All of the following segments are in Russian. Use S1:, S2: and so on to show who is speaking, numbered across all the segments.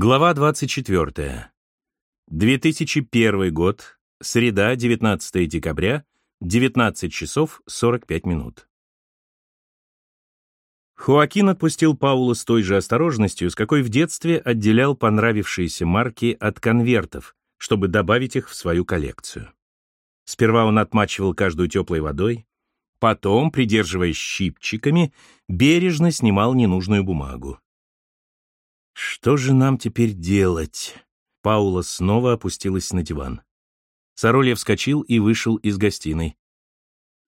S1: Глава 24. 2001 год. Среда, 19 декабря, 19 часов 45 минут. Хуакин отпустил Паула с той же осторожностью, с какой в детстве отделял понравившиеся марки от конвертов, чтобы добавить их в свою коллекцию. Сперва он отмачивал каждую теплой водой, потом, придерживаясь щипчиками, бережно снимал ненужную бумагу. «Что же нам теперь делать?» Паула снова опустилась на диван. Соролья вскочил и вышел из гостиной.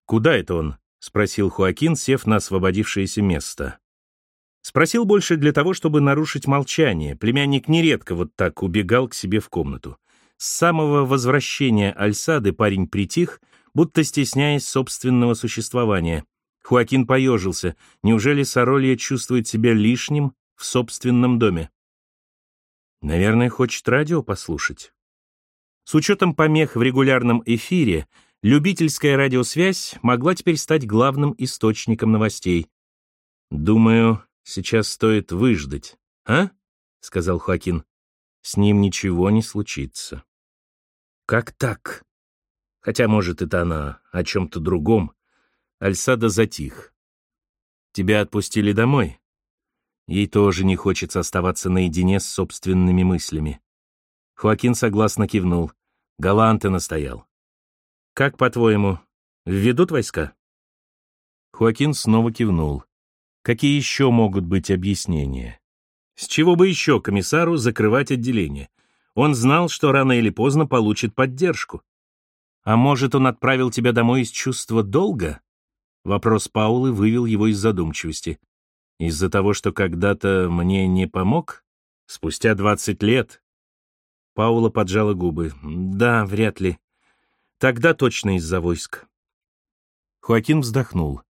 S1: «Куда это он?» — спросил Хуакин, сев на освободившееся место. Спросил больше для того, чтобы нарушить молчание. Племянник нередко вот так убегал к себе в комнату. С самого возвращения Альсады парень притих, будто стесняясь собственного существования. Хуакин поежился. Неужели Соролья чувствует себя лишним в собственном доме. Наверное, хочет радио послушать. С учетом помех в регулярном эфире, любительская радиосвязь могла теперь стать главным источником новостей. «Думаю, сейчас стоит выждать, а?» — сказал Хоакин. «С ним ничего не случится». «Как так?» Хотя, может, это она о чем-то другом. Альсада затих. «Тебя отпустили домой?» Ей тоже не хочется оставаться наедине с собственными мыслями. Хоакин согласно кивнул. Галанте настоял. «Как, по-твоему, введут войска?» Хоакин снова кивнул. Какие еще могут быть объяснения? С чего бы еще комиссару закрывать отделение? Он знал, что рано или поздно получит поддержку. А может, он отправил тебя домой из чувства долга? Вопрос Паулы вывел его из задумчивости. Из-за того, что когда-то мне не помог? Спустя двадцать лет? Паула поджала губы. Да, вряд ли. Тогда точно из-за войск. Хоакин вздохнул.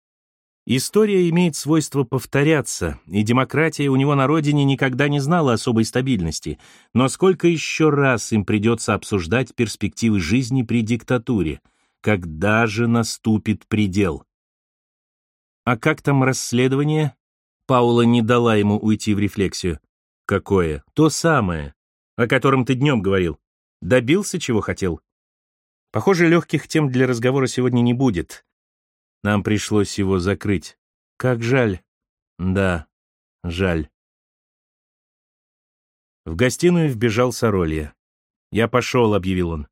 S1: История имеет свойство повторяться, и демократия у него на родине никогда не знала особой стабильности. Но сколько еще раз им придется обсуждать перспективы жизни при диктатуре? Когда же наступит предел? А как там расследование? Паула не дала ему уйти в рефлексию. «Какое? То самое, о котором ты днем говорил. Добился, чего хотел?» Похоже, легких тем для разговора сегодня не будет. Нам пришлось его закрыть. Как жаль. Да, жаль. В гостиную вбежал Соролья. «Я пошел», — объявил он.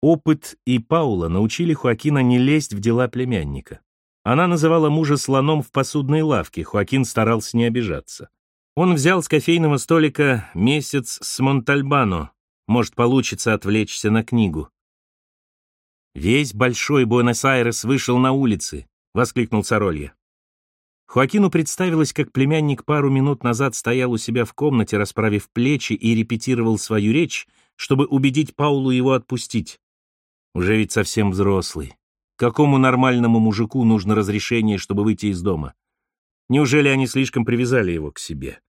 S1: Опыт и Паула научили Хуакина не лезть в дела племянника. Она называла мужа слоном в посудной лавке, Хуакин старался не обижаться. Он взял с кофейного столика месяц с Монтальбано. Может, получится отвлечься на книгу. «Весь большой Буэнос-Айрес вышел на улицы», — воскликнул Соролья. Хуакину представилось, как племянник пару минут назад стоял у себя в комнате, расправив плечи и репетировал свою речь, чтобы убедить Паулу его отпустить. Уже ведь совсем взрослый. Какому нормальному мужику нужно разрешение, чтобы выйти из дома? Неужели они слишком привязали его к себе?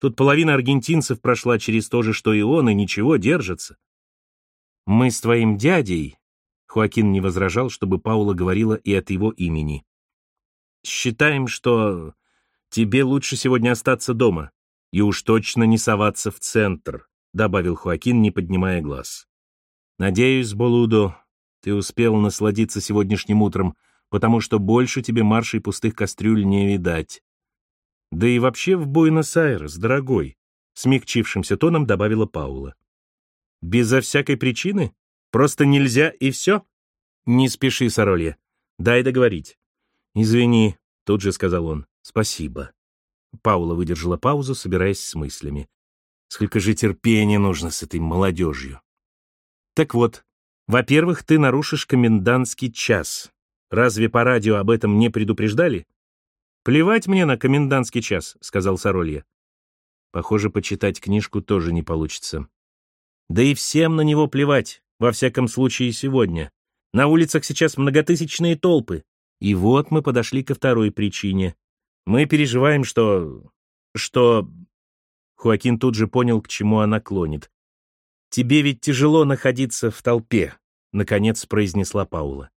S1: Тут половина аргентинцев прошла через то же, что и он, и ничего, держится. Мы с твоим дядей, Хуакин не возражал, чтобы Паула говорила и от его имени. Считаем, что тебе лучше сегодня остаться дома и уж точно не соваться в центр, добавил Хуакин, не поднимая глаз. Надеюсь, Болудо, ты успел насладиться сегодняшним утром, потому что больше тебе маршей пустых кастрюль не видать. Да и вообще в Буэнос-Айрес, дорогой, смягчившимся тоном добавила Паула. Безо всякой причины? Просто нельзя и все? Не спеши, Соролья. Дай договорить. Извини, тут же сказал он. Спасибо. Паула выдержала паузу, собираясь с мыслями. Сколько же терпения нужно с этой молодежью. Так вот, во-первых, ты нарушишь комендантский час. Разве по радио об этом не предупреждали? Плевать мне на комендантский час, сказал Соролья. Похоже, почитать книжку тоже не получится. Да и всем на него плевать, во всяком случае сегодня. На улицах сейчас многотысячные толпы. И вот мы подошли ко второй причине. Мы переживаем, что... что... Хуакин тут же понял, к чему она клонит. «Тебе ведь тяжело находиться в толпе», — наконец произнесла Паула.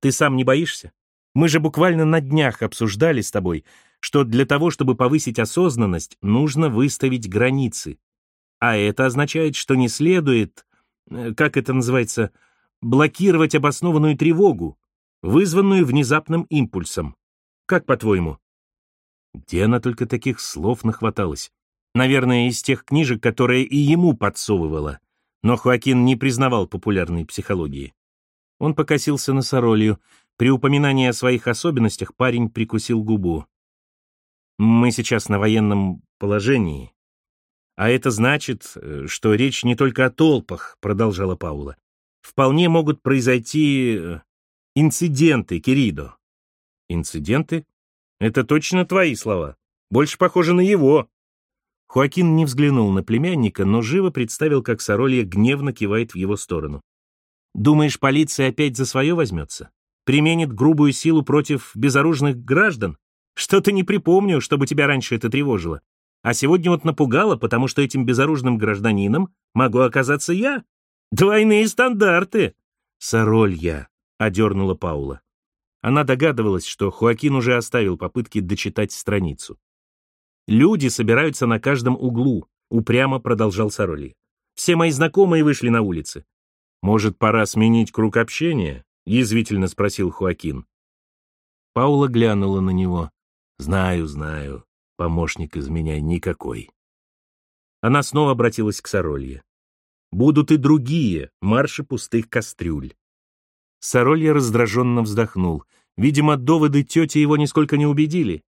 S1: «Ты сам не боишься? Мы же буквально на днях обсуждали с тобой, что для того, чтобы повысить осознанность, нужно выставить границы. А это означает, что не следует, э, как это называется, блокировать обоснованную тревогу, вызванную внезапным импульсом. Как по-твоему? Где она только таких слов нахваталась? Наверное, из тех книжек, которые и ему подсовывала. Но Хоакин не признавал популярной психологии. Он покосился на Соролью. При упоминании о своих особенностях парень прикусил губу. «Мы сейчас на военном положении. А это значит, э, что речь не только о толпах», — продолжала Паула. «Вполне могут произойти э, инциденты, Киридо». «Инциденты? Это точно твои слова. Больше похоже на его». Хоакин не взглянул на племянника, но живо представил, как Соролья гневно кивает в его сторону. «Думаешь, полиция опять за свое возьмется? Применит грубую силу против безоружных граждан? Что-то не припомню, чтобы тебя раньше это тревожило. А сегодня вот напугало, потому что этим безоружным гражданином могу оказаться я. Двойные стандарты!» «Соролья», — одернула Паула. Она догадывалась, что Хоакин уже оставил попытки дочитать страницу. Люди собираются на каждом углу, упрямо продолжал Сороли. Все мои знакомые вышли на улицы. Может, пора сменить круг общения? язвительно спросил Хуакин. Паула глянула на него. Знаю, знаю, помощник из меня никакой. Она снова обратилась к Соролье. Будут и другие марши пустых кастрюль. Соролья раздраженно вздохнул. Видимо, доводы тети его нисколько не убедили.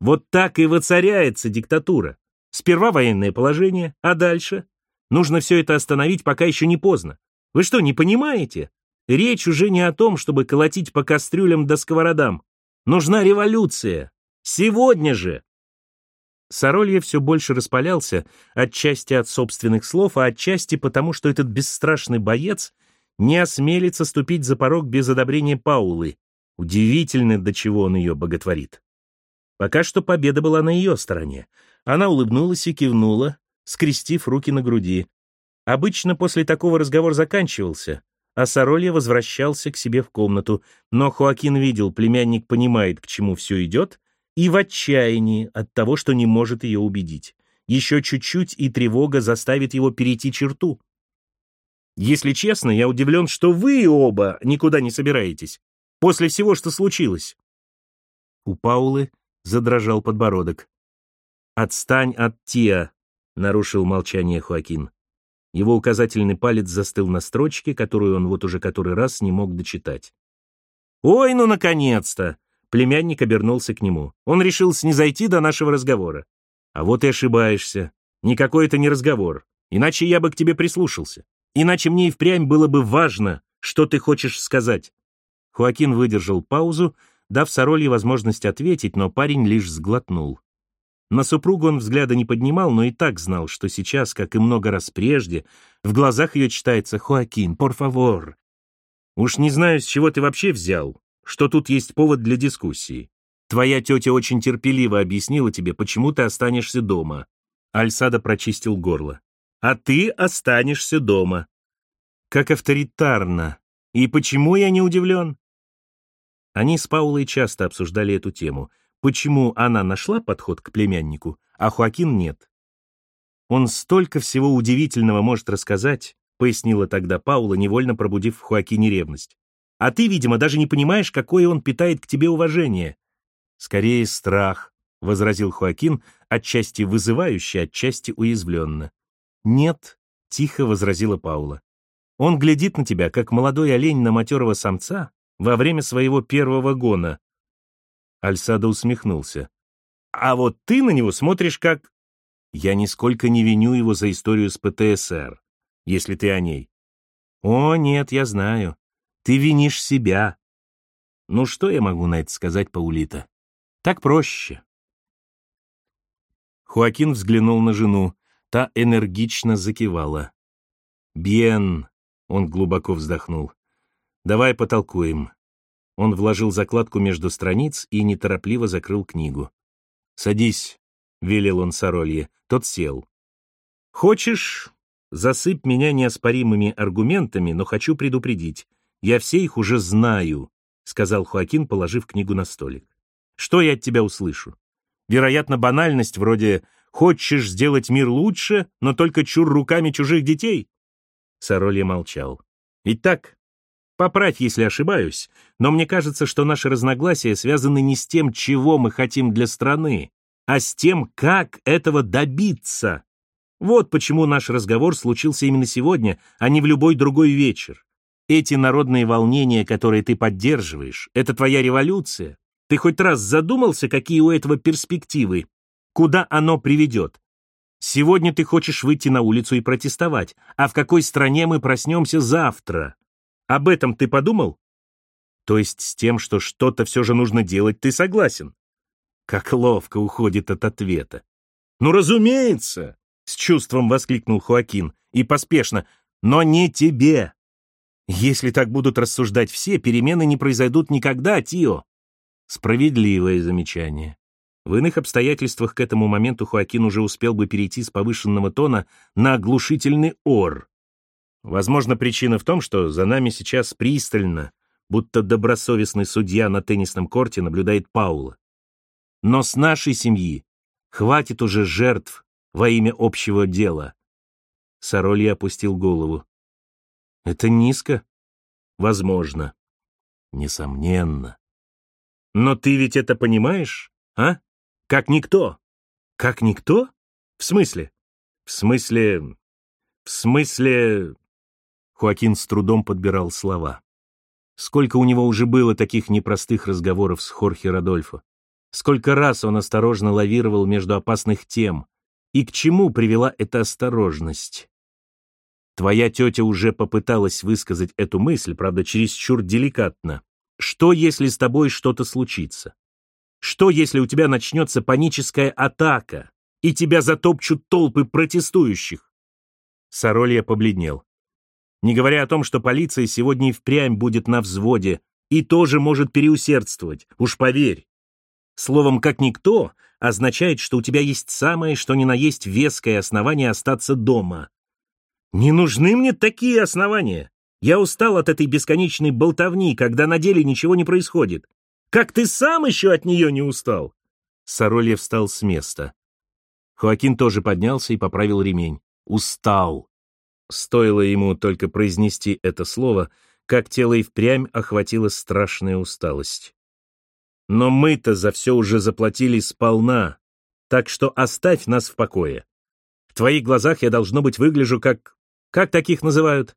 S1: Вот так и воцаряется диктатура. Сперва военное положение, а дальше? Нужно все это остановить, пока еще не поздно. Вы что, не понимаете? Речь уже не о том, чтобы колотить по кастрюлям да сковородам. Нужна революция. Сегодня же. Соролья все больше распалялся, отчасти от собственных слов, а отчасти потому, что этот бесстрашный боец не осмелится ступить за порог без одобрения Паулы. Удивительно, до чего он ее боготворит. Пока что победа была на ее стороне. Она улыбнулась и кивнула, скрестив руки на груди. Обычно после такого разговор заканчивался, а Соролья возвращался к себе в комнату, но Хоакин видел, племянник понимает, к чему все идет, и в отчаянии от того, что не может ее убедить. Еще чуть-чуть, и тревога заставит его перейти черту. Если честно, я удивлен, что вы оба никуда не собираетесь, после всего, что случилось. У Паулы задрожал подбородок. «Отстань от Тиа», — нарушил молчание Хуакин. Его указательный палец застыл на строчке, которую он вот уже который раз не мог дочитать. «Ой, ну, наконец-то!» Племянник обернулся к нему. Он решил снизойти до нашего разговора. «А вот и ошибаешься. Никакой это не разговор. Иначе я бы к тебе прислушался. Иначе мне и впрямь было бы важно, что ты хочешь сказать». Хуакин выдержал паузу, дав Соролье возможность ответить, но парень лишь сглотнул. На супругу он взгляда не поднимал, но и так знал, что сейчас, как и много раз прежде, в глазах ее читается «Хоакин, favor». «Уж не знаю, с чего ты вообще взял, что тут есть повод для дискуссии. Твоя тетя очень терпеливо объяснила тебе, почему ты останешься дома». Альсада прочистил горло. «А ты останешься дома». «Как авторитарно. И почему я не удивлен?» Они с Паулой часто обсуждали эту тему. Почему она нашла подход к племяннику, а Хуакин нет? «Он столько всего удивительного может рассказать», пояснила тогда Паула, невольно пробудив в Хуакине ревность. «А ты, видимо, даже не понимаешь, какое он питает к тебе уважение». «Скорее страх», — возразил Хуакин, отчасти вызывающе, отчасти уязвленно. «Нет», — тихо возразила Паула. «Он глядит на тебя, как молодой олень на матерого самца, во время своего первого гона. Альсадо усмехнулся. А вот ты на него смотришь как... Я нисколько не виню его за историю с ПТСР, если ты о ней. О, нет, я знаю. Ты винишь себя. Ну что я могу на это сказать, Паулита? Так проще. Хуакин взглянул на жену. Та энергично закивала. «Бьен», — он глубоко вздохнул. Давай потолкуем. Он вложил закладку между страниц и неторопливо закрыл книгу. Садись, велел он Соролье. Тот сел. Хочешь, засыпь меня неоспоримыми аргументами, но хочу предупредить. Я все их уже знаю, сказал Хуакин, положив книгу на столик. Что я от тебя услышу? Вероятно, банальность вроде Хочешь сделать мир лучше, но только чур руками чужих детей?» Соролья молчал. «Ведь так? Поправь, если ошибаюсь, но мне кажется, что наши разногласия связаны не с тем, чего мы хотим для страны, а с тем, как этого добиться. Вот почему наш разговор случился именно сегодня, а не в любой другой вечер. Эти народные волнения, которые ты поддерживаешь, это твоя революция. Ты хоть раз задумался, какие у этого перспективы? Куда оно приведет? Сегодня ты хочешь выйти на улицу и протестовать, а в какой стране мы проснемся завтра? Об этом ты подумал? То есть с тем, что что-то все же нужно делать, ты согласен? Как ловко уходит от ответа. Ну, разумеется, с чувством воскликнул Хуакин и поспешно, но не тебе. Если так будут рассуждать все, перемены не произойдут никогда, Тио. Справедливое замечание. В иных обстоятельствах к этому моменту Хуакин уже успел бы перейти с повышенного тона на оглушительный ор. Возможно, причина в том, что за нами сейчас пристально, будто добросовестный судья на теннисном корте наблюдает Паула. Но с нашей семьи хватит уже жертв во имя общего дела. Соролья опустил голову. Это низко? Возможно. Несомненно. Но ты ведь это понимаешь, а? Как никто. Как никто? В смысле? В смысле... В смысле... Хуакин с трудом подбирал слова. Сколько у него уже было таких непростых разговоров с Хорхе Родольфо. Сколько раз он осторожно лавировал между опасных тем. И к чему привела эта осторожность? Твоя тетя уже попыталась высказать эту мысль, правда, чересчур деликатно. Что, если с тобой что-то случится? Что, если у тебя начнется паническая атака, и тебя затопчут толпы протестующих? Соролья побледнел. Не говоря о том, что полиция сегодня и впрямь будет на взводе и тоже может переусердствовать, уж поверь. Словом, как никто, означает, что у тебя есть самое, что ни на есть веское основание остаться дома. Не нужны мне такие основания. Я устал от этой бесконечной болтовни, когда на деле ничего не происходит. Как ты сам еще от нее не устал?» Сорольев встал с места. Хоакин тоже поднялся и поправил ремень. «Устал». Стоило ему только произнести это слово, как тело и впрямь охватила страшная усталость. «Но мы-то за все уже заплатили сполна, так что оставь нас в покое. В твоих глазах я, должно быть, выгляжу как как таких называют?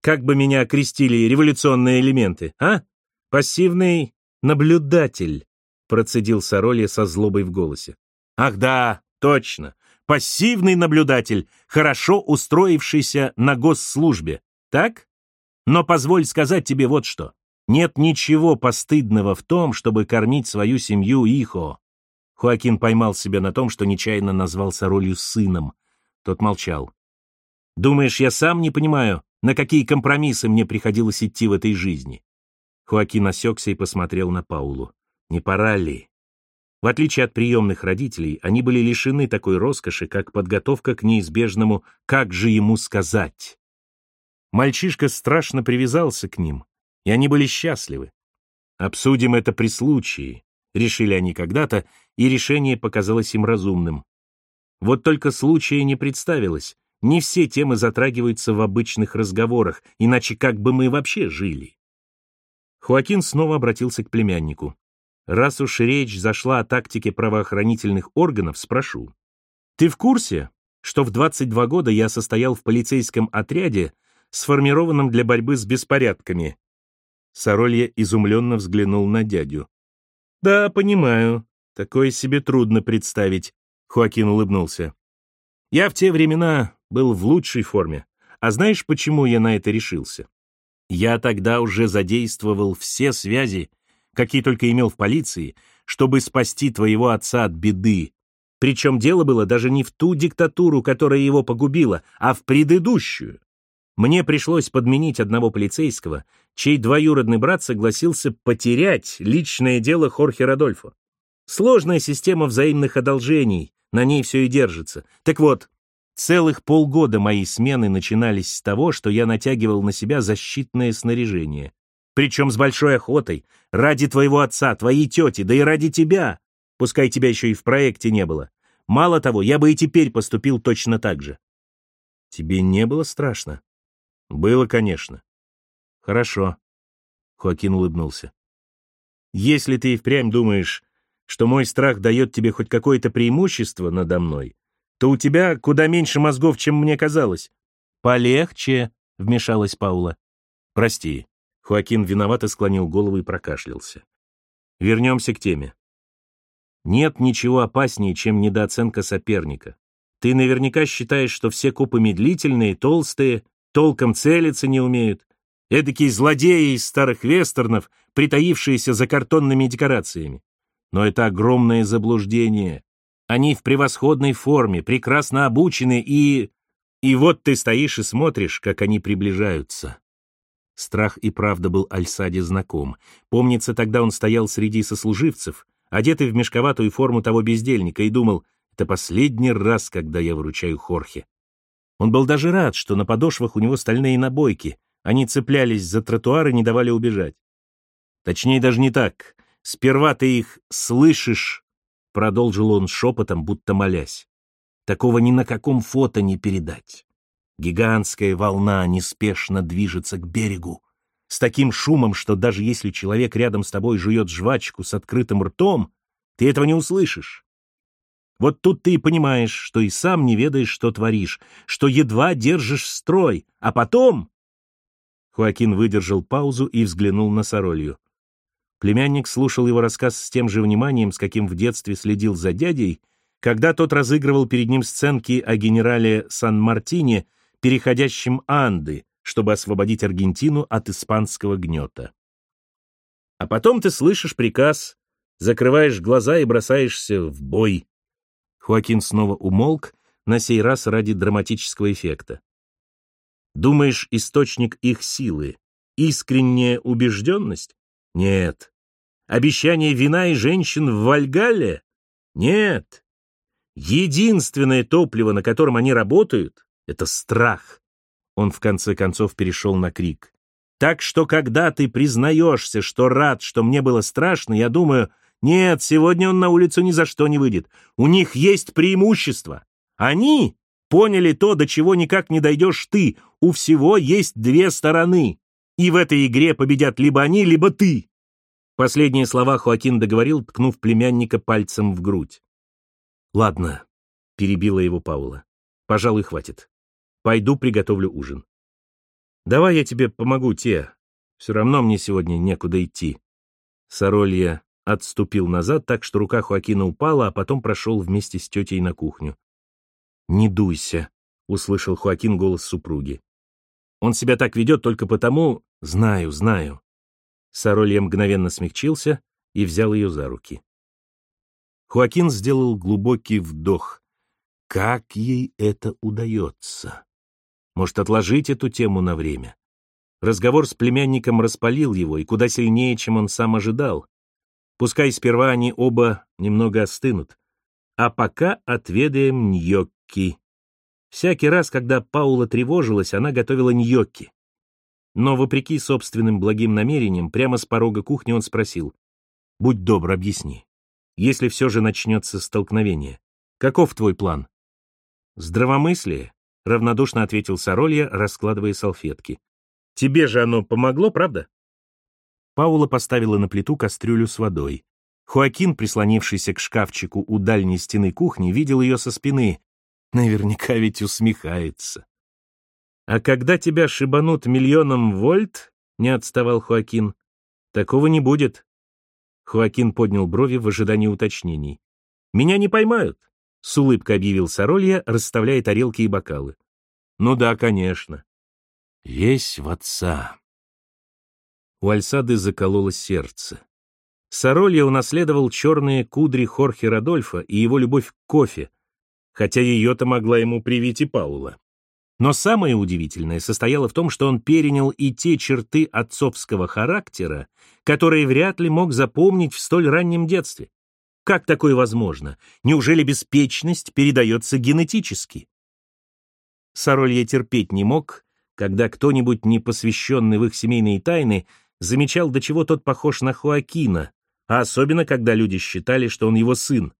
S1: Как бы меня окрестили революционные элементы, а? Пассивный наблюдатель, процедил Соролья со злобой в голосе. Ах да, точно. Пассивный наблюдатель, хорошо устроившийся на госслужбе, так? Но позволь сказать тебе вот что. Нет ничего постыдного в том, чтобы кормить свою семью Ихо. Хуакин поймал себя на том, что нечаянно назвал Соролью сыном. Тот молчал. Думаешь, я сам не понимаю, на какие компромиссы мне приходилось идти в этой жизни?» Хуакин осекся и посмотрел на Паулу. «Не пора ли?» В отличие от приемных родителей, они были лишены такой роскоши, как подготовка к неизбежному «как же ему сказать?». Мальчишка страшно привязался к ним, и они были счастливы. «Обсудим это при случае», — решили они когда-то, и решение показалось им разумным. Вот только случая не представилось, не все темы затрагиваются в обычных разговорах, иначе как бы мы вообще жили? Хуакин снова обратился к племяннику. Раз уж речь зашла о тактике правоохранительных органов, спрошу. Ты в курсе, что в 22 года я состоял в полицейском отряде, сформированном для борьбы с беспорядками? Соролья изумленно взглянул на дядю. «Да, понимаю. Такое себе трудно представить», — Хуакин улыбнулся. «Я в те времена был в лучшей форме. А знаешь, почему я на это решился? Я тогда уже задействовал все связи, какие только имел в полиции, чтобы спасти твоего отца от беды. Причем дело было даже не в ту диктатуру, которая его погубила, а в предыдущую. Мне пришлось подменить одного полицейского, чей двоюродный брат согласился потерять личное дело Хорхе Родольфо. Сложная система взаимных одолжений, на ней все и держится. Так вот, Целых полгода мои смены начинались с того, что я натягивал на себя защитное снаряжение. Причем с большой охотой, ради твоего отца, твоей тети, да и ради тебя, пускай тебя еще и в проекте не было. Мало того, я бы и теперь поступил точно так же. Тебе не было страшно? Было, конечно. Хорошо. Хоакин улыбнулся. Если ты и впрямь думаешь, что мой страх дает тебе хоть какое-то преимущество надо мной, то у тебя куда меньше мозгов, чем мне казалось. Полегче, вмешалась Паула. Прости. Хоакин виновато склонил голову и прокашлялся. Вернемся к теме. Нет ничего опаснее, чем недооценка соперника. Ты наверняка считаешь, что все копы медлительные, толстые, толком целиться не умеют. Эдакие злодеи из старых вестернов, притаившиеся за картонными декорациями. Но это огромное заблуждение. Они в превосходной форме, прекрасно обучены и... И вот ты стоишь и смотришь, как они приближаются. Страх и правда был Альсаде знаком. Помнится, тогда он стоял среди сослуживцев, одетый в мешковатую форму того бездельника, и думал, это последний раз, когда я выручаю Хорхе. Он был даже рад, что на подошвах у него стальные набойки, они цеплялись за тротуар и не давали убежать. Точнее, даже не так. Сперва ты их слышишь, продолжил он шепотом, будто молясь. Такого ни на каком фото не передать. Гигантская волна неспешно движется к берегу, с таким шумом, что даже если человек рядом с тобой жует жвачку с открытым ртом, ты этого не услышишь. Вот тут ты и понимаешь, что и сам не ведаешь, что творишь, что едва держишь строй, а потом... Хуакин выдержал паузу и взглянул на Соролью. Племянник слушал его рассказ с тем же вниманием, с каким в детстве следил за дядей, когда тот разыгрывал перед ним сценки о генерале Сан-Мартине, переходящем Анды, чтобы освободить Аргентину от испанского гнета. А потом ты слышишь приказ, закрываешь глаза и бросаешься в бой. Хуакин снова умолк, на сей раз ради драматического эффекта. Думаешь, источник их силы — искренняя убежденность? Нет. Обещание вина и женщин в Вальгалле? Нет. Единственное топливо, на котором они работают, — это страх. Он в конце концов перешел на крик. Так что, когда ты признаешься, что рад, что мне было страшно, я думаю, нет, сегодня он на улицу ни за что не выйдет. У них есть преимущество. Они поняли то, до чего никак не дойдешь ты. У всего есть две стороны. И в этой игре победят либо они, либо ты. Последние слова Хоакин договорил, ткнув племянника пальцем в грудь. «Ладно», — перебила его Паула. «Пожалуй, хватит. Пойду приготовлю ужин». «Давай я тебе помогу, Те. Все равно мне сегодня некуда идти». Соролья отступил назад, так что рука Хоакина упала, а потом прошел вместе с тетей на кухню. «Не дуйся», — услышал Хоакин голос супруги. «Он себя так ведет только потому...» «Знаю, знаю». Соролья мгновенно смягчился и взял ее за руки. Хоакин сделал глубокий вдох. Как ей это удается? Может, отложить эту тему на время? Разговор с племянником распалил его, и куда сильнее, чем он сам ожидал. Пускай сперва они оба немного остынут. А пока отведаем ньокки. Всякий раз, когда Паула тревожилась, она готовила ньокки. Но, вопреки собственным благим намерениям, прямо с порога кухни он спросил, «Будь добр, объясни, если все же начнется столкновение, каков твой план?» «Здравомыслие», — равнодушно ответил Соролья, раскладывая салфетки. «Тебе же оно помогло, правда?» Паула поставила на плиту кастрюлю с водой. Хуакин, прислонившийся к шкафчику у дальней стены кухни, видел ее со спины. Наверняка ведь усмехается. «А когда тебя шибанут миллионом вольт?» — не отставал Хуакин. «Такого не будет». Хуакин поднял брови в ожидании уточнений. «Меня не поймают», — с улыбкой объявил Соролья, расставляя тарелки и бокалы. «Ну да, конечно». «Весь в отца», у Альсады закололо сердце. Соролья унаследовал черные кудри Хорхе Радольфа и его любовь к кофе, хотя ее-то могла ему привить и Паула. Но самое удивительное состояло в том, что он перенял и те черты отцовского характера, которые вряд ли мог запомнить в столь раннем детстве. Как такое возможно? Неужели беспечность передается генетически? Соролья терпеть не мог, когда кто-нибудь, не посвященный в их семейные тайны, замечал, до чего тот похож на Хуакина, а особенно, когда люди считали, что он его сын.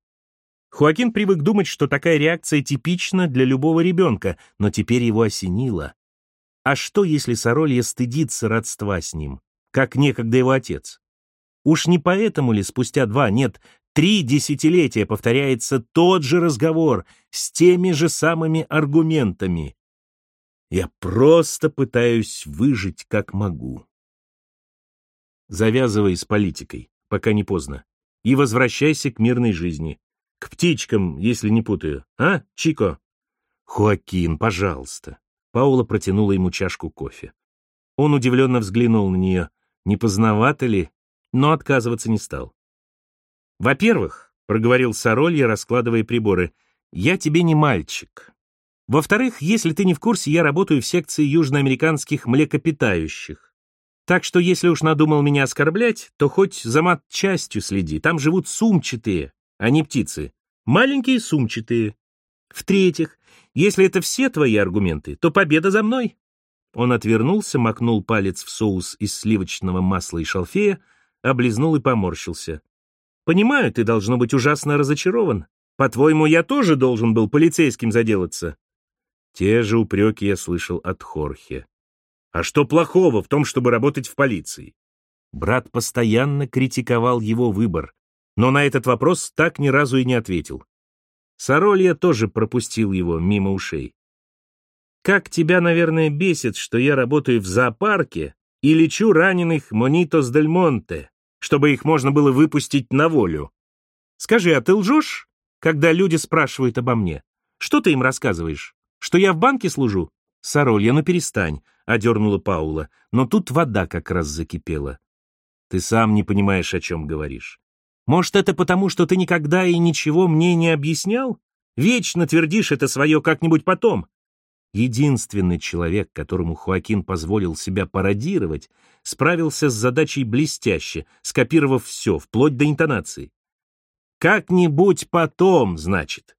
S1: Хуакин привык думать, что такая реакция типична для любого ребенка, но теперь его осенило. А что, если Соролья стыдится родства с ним, как некогда его отец? Уж не поэтому ли спустя два, нет, три десятилетия повторяется тот же разговор с теми же самыми аргументами? Я просто пытаюсь выжить как могу. Завязывай с политикой, пока не поздно, и возвращайся к мирной жизни. К птичкам, если не путаю. А, Чико? Хуакин, пожалуйста. Паула протянула ему чашку кофе. Он удивленно взглянул на нее. Не поздновато ли? Но отказываться не стал. «Во-первых», — проговорил Соролья, раскладывая приборы, — «я тебе не мальчик. Во-вторых, если ты не в курсе, я работаю в секции южноамериканских млекопитающих. Так что если уж надумал меня оскорблять, то хоть за мат-частью следи. Там живут сумчатые, а не птицы. Маленькие сумчатые. В-третьих, если это все твои аргументы, то победа за мной. Он отвернулся, макнул палец в соус из сливочного масла и шалфея, облизнул и поморщился. «Понимаю, ты должно быть ужасно разочарован. По-твоему, я тоже должен был полицейским заделаться?» Те же упреки я слышал от Хорхе. «А что плохого в том, чтобы работать в полиции?» Брат постоянно критиковал его выбор, но на этот вопрос так ни разу и не ответил. Соролья тоже пропустил его мимо ушей. «Как тебя, наверное, бесит, что я работаю в зоопарке и лечу раненых Монитос дель Монте, чтобы их можно было выпустить на волю. Скажи, а ты лжешь, когда люди спрашивают обо мне? Что ты им рассказываешь? Что я в банке служу? Соролья, ну перестань, — одернула Паула, но тут вода как раз закипела. Ты сам не понимаешь, о чем говоришь. Может, это потому, что ты никогда и ничего мне не объяснял? Вечно твердишь это свое как-нибудь потом. Единственный человек, которому Хуакин позволил себя пародировать, справился с задачей блестяще, скопировав все, вплоть до интонации. «Как-нибудь потом, значит.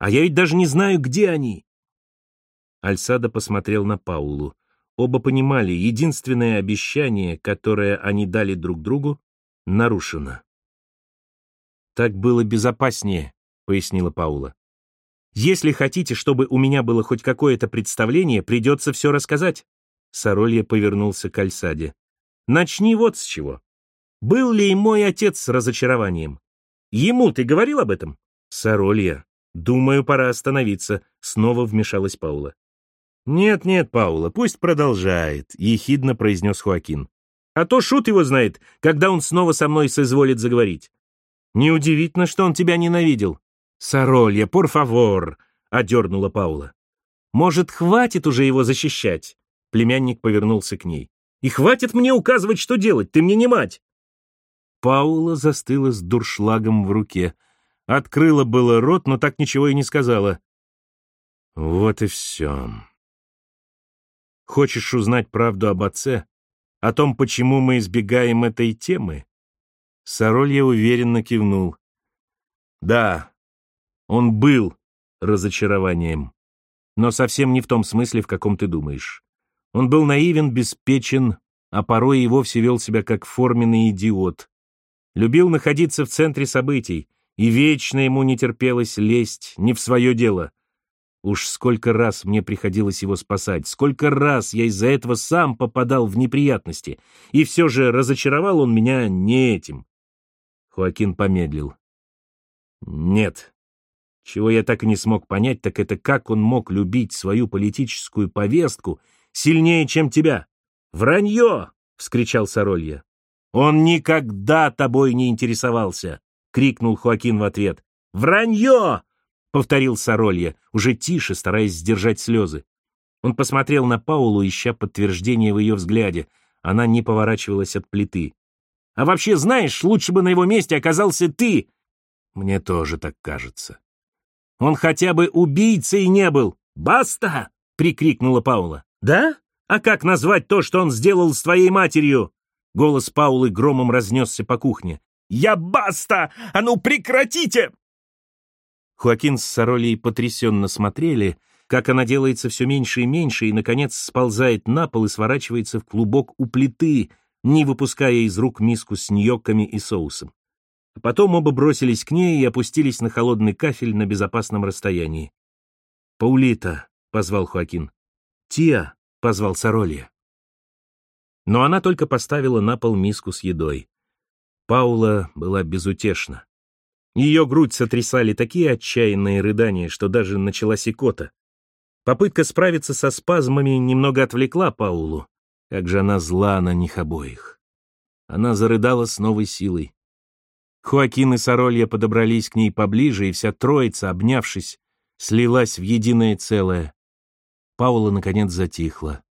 S1: А я ведь даже не знаю, где они». Альсада посмотрел на Паулу. Оба понимали, единственное обещание, которое они дали друг другу, нарушено. «Так было безопаснее», — пояснила Паула. «Если хотите, чтобы у меня было хоть какое-то представление, придется все рассказать». Соролья повернулся к Альсаде. «Начни вот с чего. Был ли мой отец с разочарованием? Ему ты говорил об этом?» «Соролья, думаю, пора остановиться», — снова вмешалась Паула. «Нет-нет, Паула, пусть продолжает», — ехидно произнес Хуакин. «А то шут его знает, когда он снова со мной соизволит заговорить. Неудивительно, что он тебя ненавидел. Соролья, por favor, одернула Паула. Может, хватит уже его защищать? Племянник повернулся к ней. И хватит мне указывать, что делать, ты мне не мать. Паула застыла с дуршлагом в руке. Открыла было рот, но так ничего и не сказала. Вот и все. Хочешь узнать правду об отце? О том, почему мы избегаем этой темы? Соролья уверенно кивнул. Да, он был разочарованием. Но совсем не в том смысле, в каком ты думаешь. Он был наивен, беспечен, а порой и вовсе вел себя как форменный идиот. Любил находиться в центре событий, и вечно ему не терпелось лезть не в свое дело. Уж сколько раз мне приходилось его спасать, сколько раз я из-за этого сам попадал в неприятности, и все же разочаровал он меня не этим. Хоакин помедлил. Нет. Чего я так и не смог понять, так это как он мог любить свою политическую повестку сильнее, чем тебя. «Вранье!» — вскричал Соролья. «Он никогда тобой не интересовался!» — крикнул Хоакин в ответ. «Вранье!» — повторил Соролья, уже тише, стараясь сдержать слезы. Он посмотрел на Паулу, ища подтверждение в ее взгляде. Она не поворачивалась от плиты. А вообще, знаешь, лучше бы на его месте оказался ты. Мне тоже так кажется. Он хотя бы убийцей не был. Баста! прикрикнула Паула. Да? А как назвать то, что он сделал с твоей матерью? Голос Паулы громом разнесся по кухне. «Я Баста! А ну прекратите!» Хуакин с Соролей потрясенно смотрели, как она делается все меньше и меньше и, наконец, сползает на пол и сворачивается в клубок у плиты, не выпуская из рук миску с ньокками и соусом. Потом оба бросились к ней и опустились на холодный кафель на безопасном расстоянии. «Паулита», — позвал Хоакин. «Тия», — позвал Соролья. Но она только поставила на пол миску с едой. Паула была безутешна. Ее грудь сотрясали такие отчаянные рыдания, что даже началась икота. Попытка справиться со спазмами немного отвлекла Паулу. Как же она зла на них обоих. Она зарыдала с новой силой. Хуакин и Соролья подобрались к ней поближе, и вся троица, обнявшись, слилась в единое целое. Паула, наконец, затихла.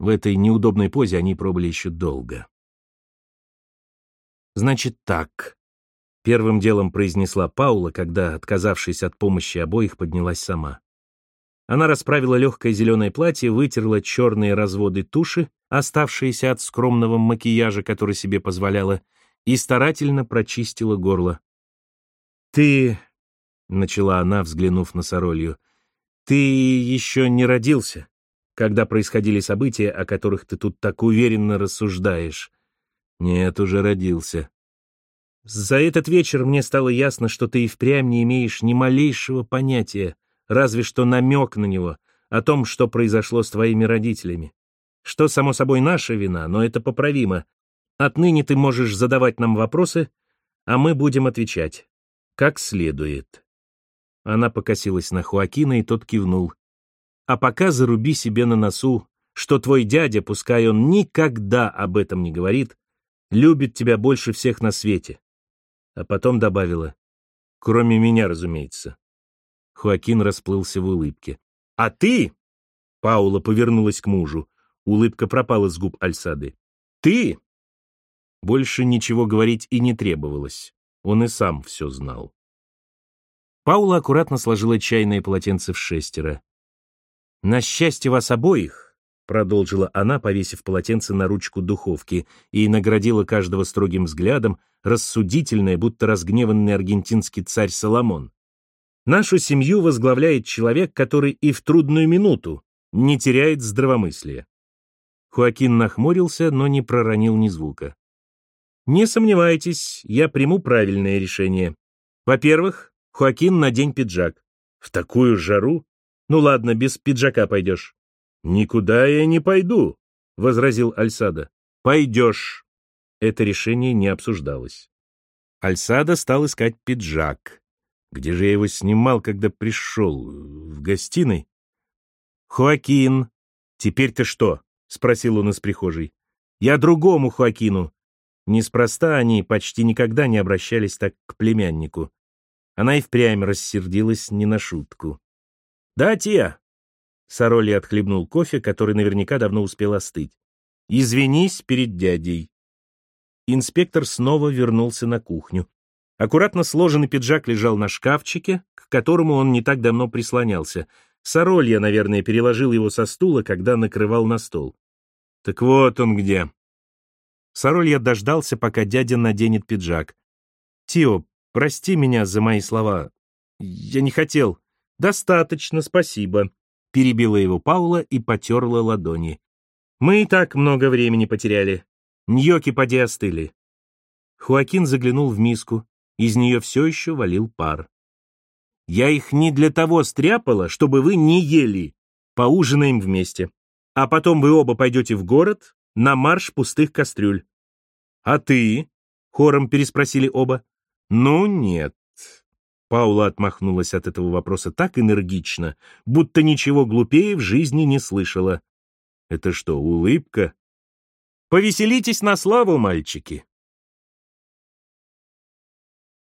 S1: В этой неудобной позе они пробыли еще долго. «Значит так», — первым делом произнесла Паула, когда, отказавшись от помощи обоих, поднялась сама. Она расправила легкое зеленое платье, вытерла черные разводы туши, оставшиеся от скромного макияжа, который себе позволяла, и старательно прочистила горло. «Ты...» — начала она, взглянув на Соролью. «Ты еще не родился, когда происходили события, о которых ты тут так уверенно рассуждаешь». «Нет, уже родился». «За этот вечер мне стало ясно, что ты и впрямь не имеешь ни малейшего понятия разве что намек на него, о том, что произошло с твоими родителями. Что, само собой, наша вина, но это поправимо. Отныне ты можешь задавать нам вопросы, а мы будем отвечать. Как следует. Она покосилась на Хуакина, и тот кивнул. А пока заруби себе на носу, что твой дядя, пускай он никогда об этом не говорит, любит тебя больше всех на свете. А потом добавила, кроме меня, разумеется. Хоакин расплылся в улыбке. «А ты...» Паула повернулась к мужу. Улыбка пропала с губ Альсады. «Ты...» Больше ничего говорить и не требовалось. Он и сам все знал. Паула аккуратно сложила чайное полотенце в шестеро. «На счастье вас обоих», — продолжила она, повесив полотенце на ручку духовки, и наградила каждого строгим взглядом, рассудительное, будто разгневанный аргентинский царь Соломон. Нашу семью возглавляет человек, который и в трудную минуту не теряет здравомыслия. Хуакин нахмурился, но не проронил ни звука. Не сомневайтесь, я приму правильное решение. Во-первых, Хуакин, надень пиджак. В такую жару? Ну ладно, без пиджака пойдешь. Никуда я не пойду, возразил Альсада. Пойдешь. Это решение не обсуждалось. Альсада стал искать пиджак. Где же я его снимал, когда пришел? В гостиной? «Хоакин, теперь ты что?» — спросил он из прихожей. «Я другому Хоакину». Неспроста они почти никогда не обращались так к племяннику. Она и впрямь рассердилась не на шутку. «Да, Тия!» Сороли отхлебнул кофе, который наверняка давно успел остыть. «Извинись перед дядей». Инспектор снова вернулся на кухню. Аккуратно сложенный пиджак лежал на шкафчике, к которому он не так давно прислонялся. Соролья, наверное, переложил его со стула, когда накрывал на стол. Так вот он где. Соролья дождался, пока дядя наденет пиджак. «Тио, прости меня за мои слова. Я не хотел». «Достаточно, спасибо», — перебила его Паула и потерла ладони. «Мы и так много времени потеряли. Ньоки поди остыли». Хуакин заглянул в миску, из нее все еще валил пар. «Я их не для того стряпала, чтобы вы не ели. Поужинаем вместе. А потом вы оба пойдете в город на марш пустых кастрюль». «А ты?» — хором переспросили оба. «Ну, нет». Паула отмахнулась от этого вопроса так энергично, будто ничего глупее в жизни не слышала. «Это что, улыбка?» «Повеселитесь на славу, мальчики!»